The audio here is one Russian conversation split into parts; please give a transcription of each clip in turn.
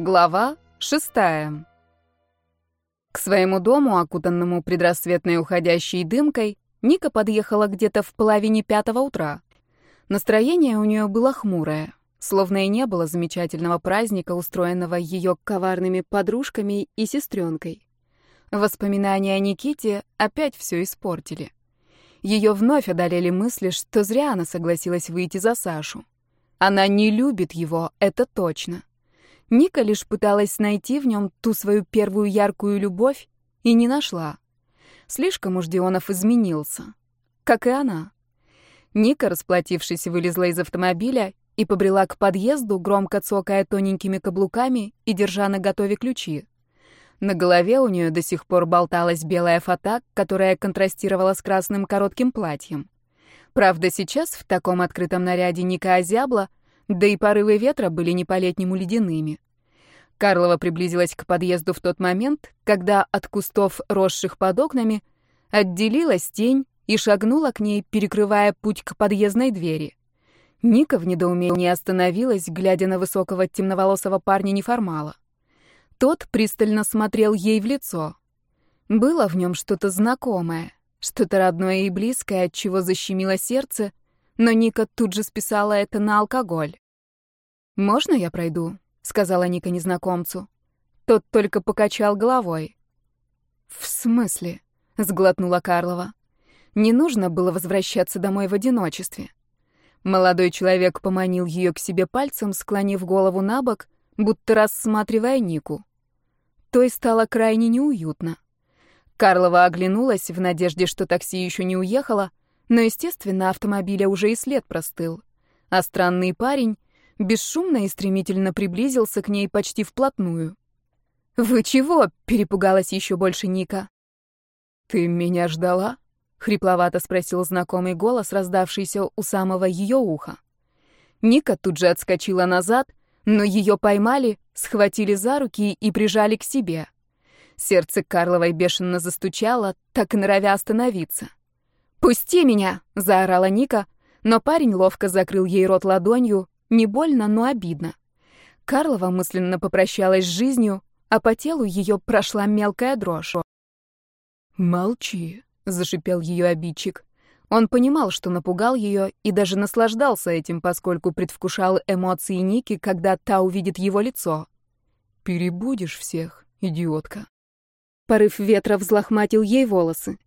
Глава шестая. К своему дому, окутанному предрассветной уходящей дымкой, Ника подъехала где-то в половине пятого утра. Настроение у нее было хмурое, словно и не было замечательного праздника, устроенного ее коварными подружками и сестренкой. Воспоминания о Никите опять все испортили. Ее вновь одолели мысли, что зря она согласилась выйти за Сашу. Она не любит его, это точно. Ника лишь пыталась найти в нем ту свою первую яркую любовь и не нашла. Слишком уж Дионов изменился. Как и она. Ника, расплатившись, вылезла из автомобиля и побрела к подъезду, громко цокая тоненькими каблуками и держа на готове ключи. На голове у нее до сих пор болталась белая фата, которая контрастировала с красным коротким платьем. Правда, сейчас в таком открытом наряде Ника озябла, да и порывы ветра были не по-летнему ледяными. Карлова приблизилась к подъезду в тот момент, когда от кустов, росших под окнами, отделилась тень и шагнула к ней, перекрывая путь к подъездной двери. Ника в недоумении остановилась, глядя на высокого темноволосого парня-неформала. Тот пристально смотрел ей в лицо. Было в нем что-то знакомое, что-то родное и близкое, от чего защемило сердце, но Ника тут же списала это на алкоголь. «Можно я пройду?» — сказала Ника незнакомцу. Тот только покачал головой. «В смысле?» — сглотнула Карлова. «Не нужно было возвращаться домой в одиночестве». Молодой человек поманил ее к себе пальцем, склонив голову на бок, будто рассматривая Нику. Той стало крайне неуютно. Карлова оглянулась в надежде, что такси еще не уехало, но, естественно, автомобиля уже и след простыл. А странный парень бесшумно и стремительно приблизился к ней почти вплотную. «Вы чего?» — перепугалась еще больше Ника. «Ты меня ждала?» — хрипловато спросил знакомый голос, раздавшийся у самого ее уха. Ника тут же отскочила назад, но ее поймали, схватили за руки и прижали к себе. Сердце Карловой бешено застучало, так и норовя остановиться. «Пусти меня!» — заорала Ника, но парень ловко закрыл ей рот ладонью, не больно, но обидно. Карлова мысленно попрощалась с жизнью, а по телу ее прошла мелкая дрожь. «Молчи», — зашипел ее обидчик. Он понимал, что напугал ее, и даже наслаждался этим, поскольку предвкушал эмоции Ники, когда та увидит его лицо. «Перебудешь всех, идиотка». Порыв ветра взлохматил ей волосы.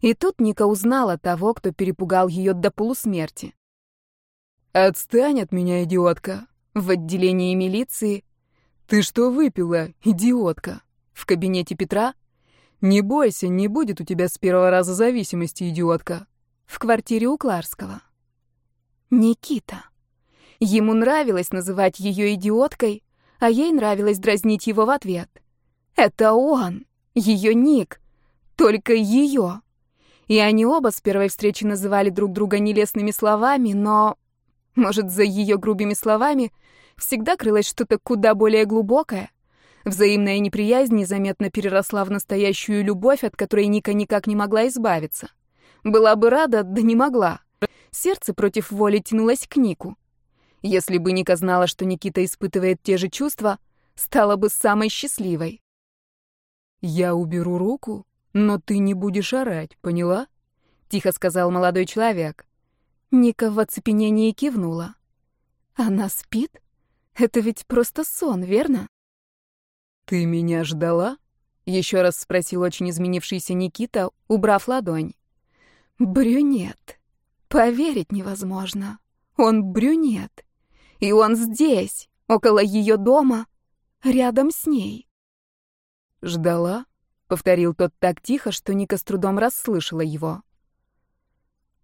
И тут Ника узнала того, кто перепугал ее до полусмерти. «Отстань от меня, идиотка!» В отделении милиции. «Ты что выпила, идиотка?» В кабинете Петра. «Не бойся, не будет у тебя с первого раза зависимости, идиотка!» В квартире у Кларского. Никита. Ему нравилось называть ее идиоткой, а ей нравилось дразнить его в ответ. Это он, ее ник, только ее. И они оба с первой встречи называли друг друга нелестными словами, но, может, за ее грубыми словами всегда крылось что-то куда более глубокое. Взаимная неприязнь незаметно переросла в настоящую любовь, от которой Ника никак не могла избавиться. Была бы рада, да не могла. Сердце против воли тянулось к Нику. Если бы Ника знала, что Никита испытывает те же чувства, стала бы самой счастливой. «Я уберу руку, «Но ты не будешь орать, поняла?» — тихо сказал молодой человек. Ника в оцепенении кивнула. «Она спит? Это ведь просто сон, верно?» «Ты меня ждала?» — еще раз спросил очень изменившийся Никита, убрав ладонь. «Брюнет. Поверить невозможно. Он брюнет. И он здесь, около ее дома, рядом с ней». «Ждала?» — повторил тот так тихо, что Ника с трудом расслышала его.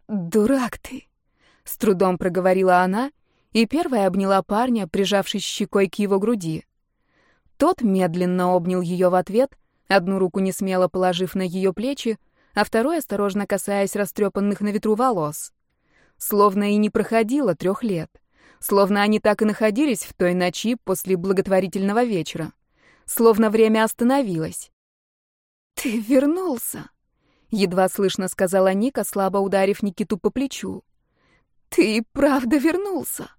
«Дурак ты!» — с трудом проговорила она и первая обняла парня, прижавшись щекой к его груди. Тот медленно обнял ее в ответ, одну руку не смело положив на ее плечи, а второй осторожно касаясь растрепанных на ветру волос. Словно и не проходило трех лет. Словно они так и находились в той ночи после благотворительного вечера. Словно время остановилось. «Ты вернулся!» — едва слышно сказала Ника, слабо ударив Никиту по плечу. «Ты правда вернулся!»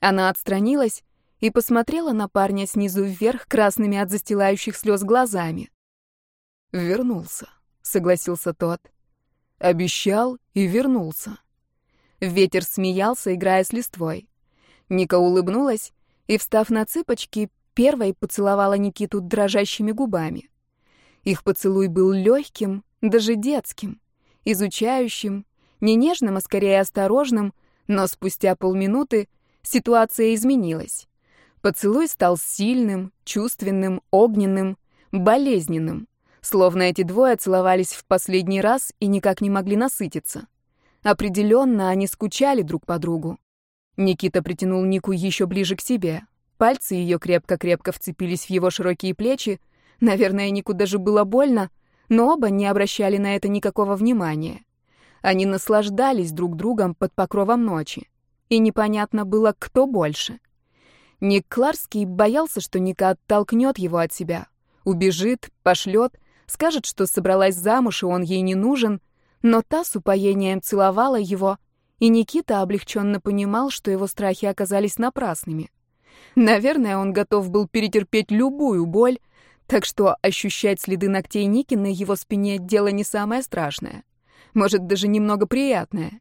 Она отстранилась, и посмотрела на парня снизу вверх красными от застилающих слез глазами. «Вернулся», — согласился тот. «Обещал и вернулся». Ветер смеялся, играя с листвой. Ника улыбнулась и, встав на цыпочки, первой поцеловала Никиту дрожащими губами. Их поцелуй был легким, даже детским, изучающим, не нежным, а скорее осторожным, но спустя полминуты ситуация изменилась. Поцелуй стал сильным, чувственным, огненным, болезненным, словно эти двое целовались в последний раз и никак не могли насытиться. Определенно, они скучали друг по другу. Никита притянул Нику еще ближе к себе. Пальцы ее крепко-крепко вцепились в его широкие плечи. Наверное, Нику даже было больно, но оба не обращали на это никакого внимания. Они наслаждались друг другом под покровом ночи. И непонятно было, кто больше. Ник Кларский боялся, что Ника оттолкнет его от себя. Убежит, пошлет, скажет, что собралась замуж, и он ей не нужен. Но та с упоением целовала его, и Никита облегченно понимал, что его страхи оказались напрасными. Наверное, он готов был перетерпеть любую боль, так что ощущать следы ногтей Ники на его спине — дело не самое страшное. Может, даже немного приятное.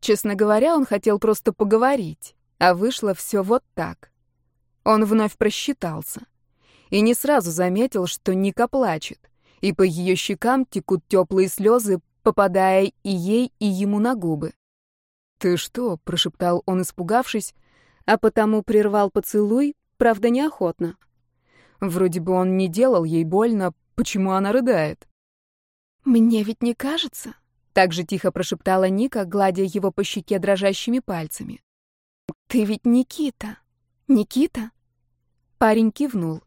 Честно говоря, он хотел просто поговорить, а вышло все вот так. Он вновь просчитался. И не сразу заметил, что Ника плачет, и по ее щекам текут теплые слезы, попадая и ей, и ему на губы. «Ты что?» — прошептал он, испугавшись, а потому прервал поцелуй, правда, неохотно. Вроде бы он не делал ей больно, почему она рыдает? «Мне ведь не кажется?» — так же тихо прошептала Ника, гладя его по щеке дрожащими пальцами. «Ты ведь Никита. Никита?» Парень кивнул.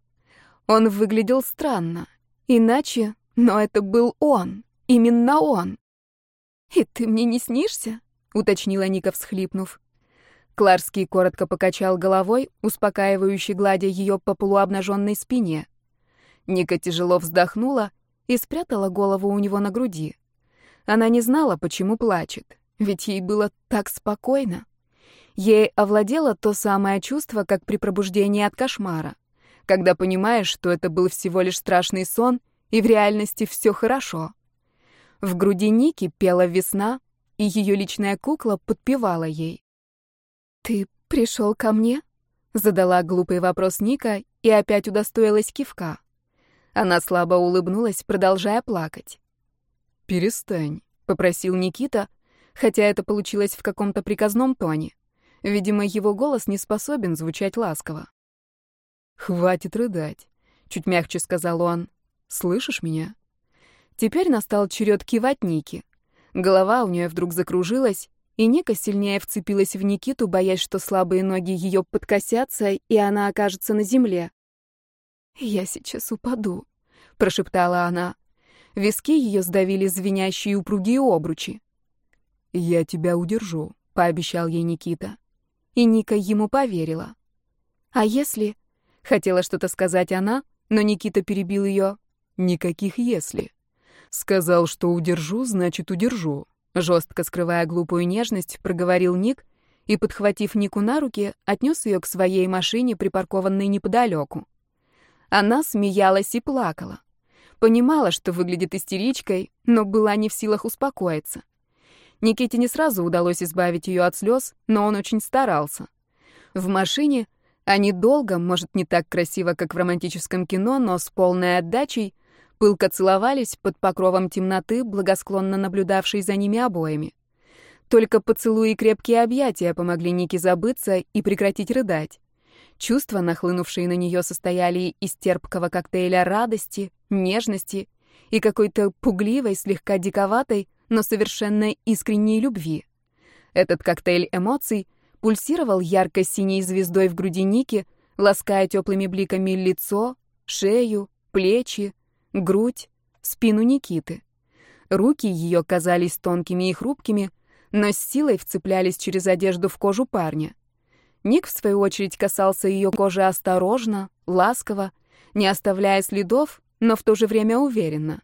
Он выглядел странно. Иначе, но это был он. Именно он. «И ты мне не снишься?» — уточнила Ника, всхлипнув. Кларский коротко покачал головой, успокаивающе гладя ее по полуобнаженной спине. Ника тяжело вздохнула и спрятала голову у него на груди. Она не знала, почему плачет, ведь ей было так спокойно. Ей овладело то самое чувство, как при пробуждении от кошмара, когда понимаешь, что это был всего лишь страшный сон, и в реальности все хорошо. В груди Ники пела весна, и ее личная кукла подпевала ей. «Ты пришел ко мне?» — задала глупый вопрос Ника и опять удостоилась кивка. Она слабо улыбнулась, продолжая плакать. «Перестань», — попросил Никита, хотя это получилось в каком-то приказном тоне. Видимо, его голос не способен звучать ласково. «Хватит рыдать», — чуть мягче сказал он. «Слышишь меня?» Теперь настал черед кивать Ники. Голова у нее вдруг закружилась, и Ника сильнее вцепилась в Никиту, боясь, что слабые ноги ее подкосятся, и она окажется на земле. «Я сейчас упаду», — прошептала она. Виски ее сдавили звенящие упругие обручи. «Я тебя удержу», — пообещал ей Никита. И Ника ему поверила. «А если...» — хотела что-то сказать она, но Никита перебил ее. «Никаких «если». Сказал, что удержу, значит, удержу. Жестко скрывая глупую нежность, проговорил Ник и, подхватив Нику на руки, отнес ее к своей машине, припаркованной неподалеку. Она смеялась и плакала. Понимала, что выглядит истеричкой, но была не в силах успокоиться. Никите не сразу удалось избавить ее от слез, но он очень старался. В машине они долго, может, не так красиво, как в романтическом кино, но с полной отдачей, Пылко целовались под покровом темноты, благосклонно наблюдавшей за ними обоими. Только поцелуи и крепкие объятия помогли Нике забыться и прекратить рыдать. Чувства, нахлынувшие на нее, состояли из терпкого коктейля радости, нежности и какой-то пугливой, слегка диковатой, но совершенно искренней любви. Этот коктейль эмоций пульсировал ярко-синей звездой в груди Ники, лаская теплыми бликами лицо, шею, плечи, грудь, спину Никиты. Руки ее казались тонкими и хрупкими, но с силой вцеплялись через одежду в кожу парня. Ник, в свою очередь, касался ее кожи осторожно, ласково, не оставляя следов, но в то же время уверенно.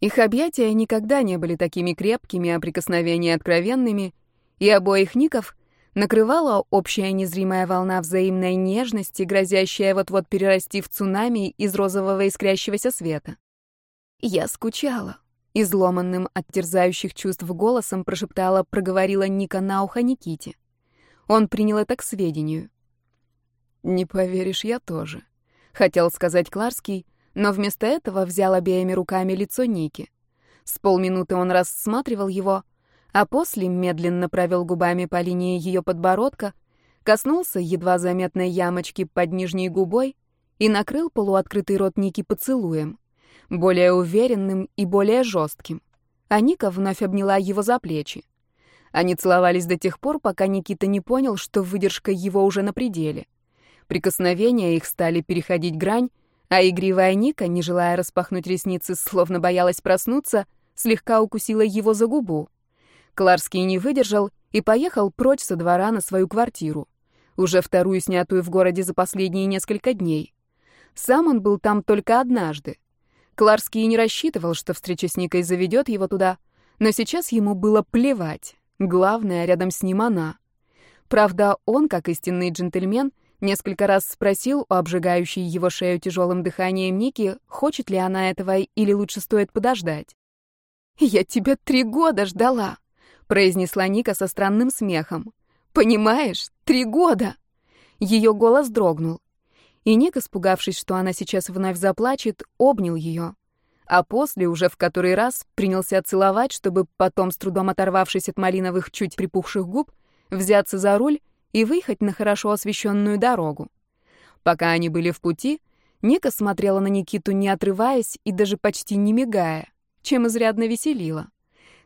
Их объятия никогда не были такими крепкими, а прикосновения откровенными, и обоих Ников Накрывала общая незримая волна взаимной нежности, грозящая вот-вот перерасти в цунами из розового искрящегося света. Я скучала. Изломанным от терзающих чувств голосом прошептала, проговорила Ника на ухо Никите. Он принял это к сведению. «Не поверишь, я тоже», — хотел сказать Кларский, но вместо этого взял обеими руками лицо Ники. С полминуты он рассматривал его, а после медленно провел губами по линии ее подбородка, коснулся едва заметной ямочки под нижней губой и накрыл полуоткрытый рот Ники поцелуем более уверенным и более жестким. А Ника вновь обняла его за плечи. Они целовались до тех пор, пока Никита не понял, что выдержка его уже на пределе. Прикосновения их стали переходить грань, а игривая Ника, не желая распахнуть ресницы, словно боялась проснуться, слегка укусила его за губу. Кларский не выдержал и поехал прочь со двора на свою квартиру, уже вторую снятую в городе за последние несколько дней. Сам он был там только однажды, Кларский не рассчитывал, что встреча с Никой заведет его туда, но сейчас ему было плевать. Главное, рядом с ним она. Правда, он, как истинный джентльмен, несколько раз спросил у обжигающей его шею тяжелым дыханием Ники, хочет ли она этого или лучше стоит подождать. «Я тебя три года ждала», — произнесла Ника со странным смехом. «Понимаешь, три года!» Ее голос дрогнул. И Ник, испугавшись, что она сейчас вновь заплачет, обнял ее. А после, уже в который раз, принялся целовать, чтобы потом, с трудом оторвавшись от малиновых чуть припухших губ, взяться за руль и выехать на хорошо освещенную дорогу. Пока они были в пути, Ника смотрела на Никиту, не отрываясь и даже почти не мигая, чем изрядно веселила.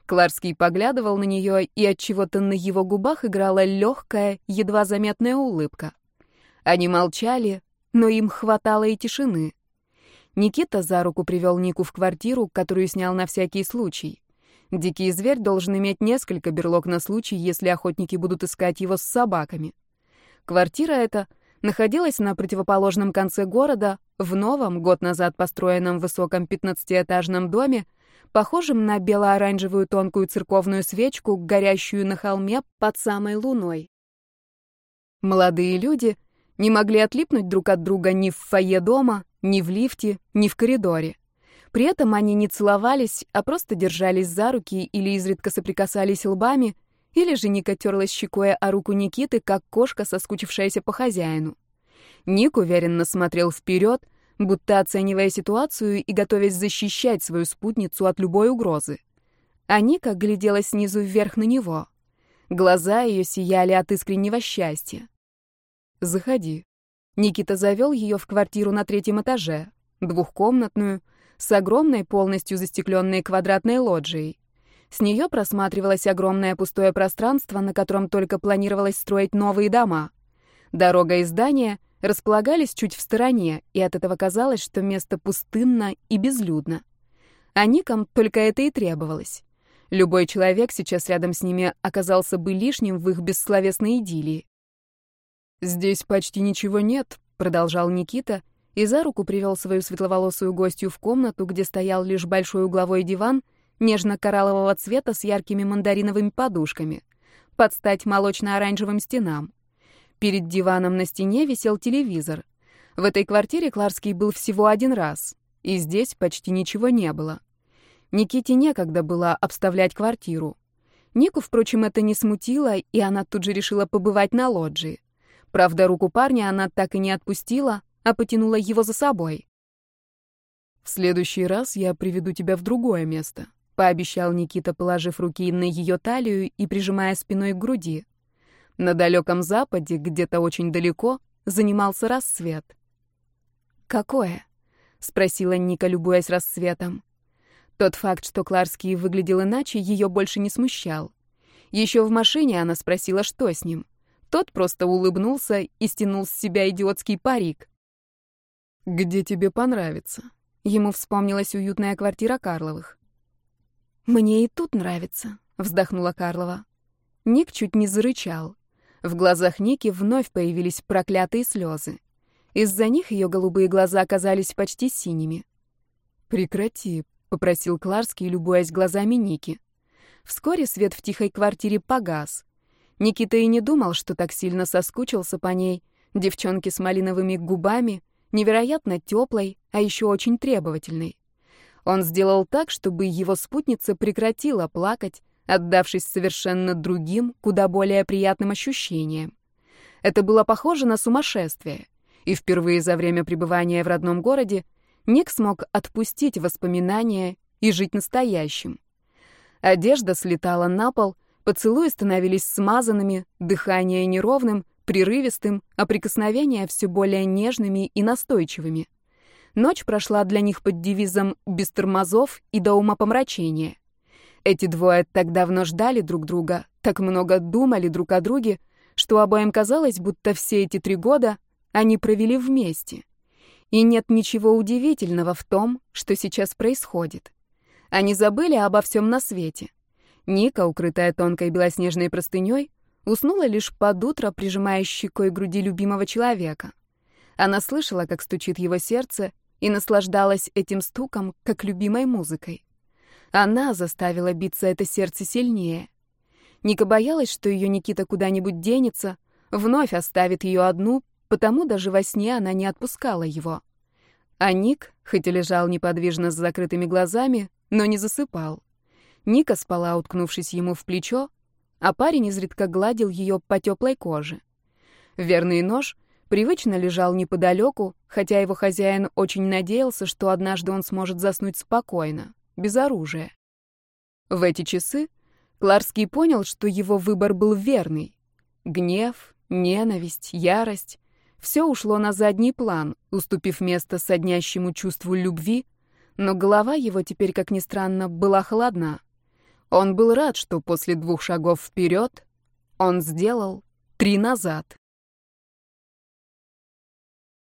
Кларский поглядывал на нее, и от чего-то на его губах играла легкая, едва заметная улыбка. Они молчали, но им хватало и тишины. Никита за руку привел Нику в квартиру, которую снял на всякий случай. Дикий зверь должен иметь несколько берлог на случай, если охотники будут искать его с собаками. Квартира эта находилась на противоположном конце города, в новом, год назад построенном высоком пятнадцатиэтажном доме, похожем на бело-оранжевую тонкую церковную свечку, горящую на холме под самой луной. Молодые люди — не могли отлипнуть друг от друга ни в фойе дома, ни в лифте, ни в коридоре. При этом они не целовались, а просто держались за руки или изредка соприкасались лбами, или же Ника терлась щекой о руку Никиты, как кошка, соскучившаяся по хозяину. Ник уверенно смотрел вперед, будто оценивая ситуацию и готовясь защищать свою спутницу от любой угрозы. А Ника глядела снизу вверх на него. Глаза ее сияли от искреннего счастья. «Заходи». Никита завел ее в квартиру на третьем этаже, двухкомнатную, с огромной полностью застекленной квадратной лоджией. С нее просматривалось огромное пустое пространство, на котором только планировалось строить новые дома. Дорога и здания располагались чуть в стороне, и от этого казалось, что место пустынно и безлюдно. А Никам только это и требовалось. Любой человек сейчас рядом с ними оказался бы лишним в их бессловесной идиллии. «Здесь почти ничего нет», — продолжал Никита, и за руку привел свою светловолосую гостью в комнату, где стоял лишь большой угловой диван, нежно-кораллового цвета с яркими мандариновыми подушками, под стать молочно-оранжевым стенам. Перед диваном на стене висел телевизор. В этой квартире Кларский был всего один раз, и здесь почти ничего не было. Никите некогда было обставлять квартиру. Нику, впрочем, это не смутило, и она тут же решила побывать на лоджии. Правда, руку парня она так и не отпустила, а потянула его за собой. «В следующий раз я приведу тебя в другое место», — пообещал Никита, положив руки на ее талию и прижимая спиной к груди. На далеком западе, где-то очень далеко, занимался рассвет. «Какое?» — спросила Ника, любуясь рассветом. Тот факт, что Кларский выглядел иначе, ее больше не смущал. Еще в машине она спросила, что с ним — тот просто улыбнулся и стянул с себя идиотский парик. «Где тебе понравится?» Ему вспомнилась уютная квартира Карловых. «Мне и тут нравится», — вздохнула Карлова. Ник чуть не зарычал. В глазах Ники вновь появились проклятые слезы. Из-за них ее голубые глаза оказались почти синими. «Прекрати», — попросил Кларский, любуясь глазами Ники. Вскоре свет в тихой квартире погас. Никита и не думал, что так сильно соскучился по ней, девчонке с малиновыми губами, невероятно теплой, а еще очень требовательной. Он сделал так, чтобы его спутница прекратила плакать, отдавшись совершенно другим, куда более приятным ощущениям. Это было похоже на сумасшествие, и впервые за время пребывания в родном городе Ник смог отпустить воспоминания и жить настоящим. Одежда слетала на пол, поцелуи становились смазанными, дыхание неровным, прерывистым, а прикосновения все более нежными и настойчивыми. Ночь прошла для них под девизом «без тормозов и до ума помрачения». Эти двое так давно ждали друг друга, так много думали друг о друге, что обоим казалось, будто все эти три года они провели вместе. И нет ничего удивительного в том, что сейчас происходит. Они забыли обо всем на свете. Ника, укрытая тонкой белоснежной простыней, уснула лишь под утро, прижимая щекой груди любимого человека. Она слышала, как стучит его сердце, и наслаждалась этим стуком, как любимой музыкой. Она заставила биться это сердце сильнее. Ника боялась, что ее Никита куда-нибудь денется, вновь оставит ее одну, потому даже во сне она не отпускала его. А Ник, хоть и лежал неподвижно с закрытыми глазами, но не засыпал. Ника спала, уткнувшись ему в плечо, а парень изредка гладил ее по теплой коже. Верный нож привычно лежал неподалеку, хотя его хозяин очень надеялся, что однажды он сможет заснуть спокойно, без оружия. В эти часы Кларский понял, что его выбор был верный. Гнев, ненависть, ярость — все ушло на задний план, уступив место соднящему чувству любви, но голова его теперь, как ни странно, была холодна. Он был рад, что после двух шагов вперед он сделал три назад.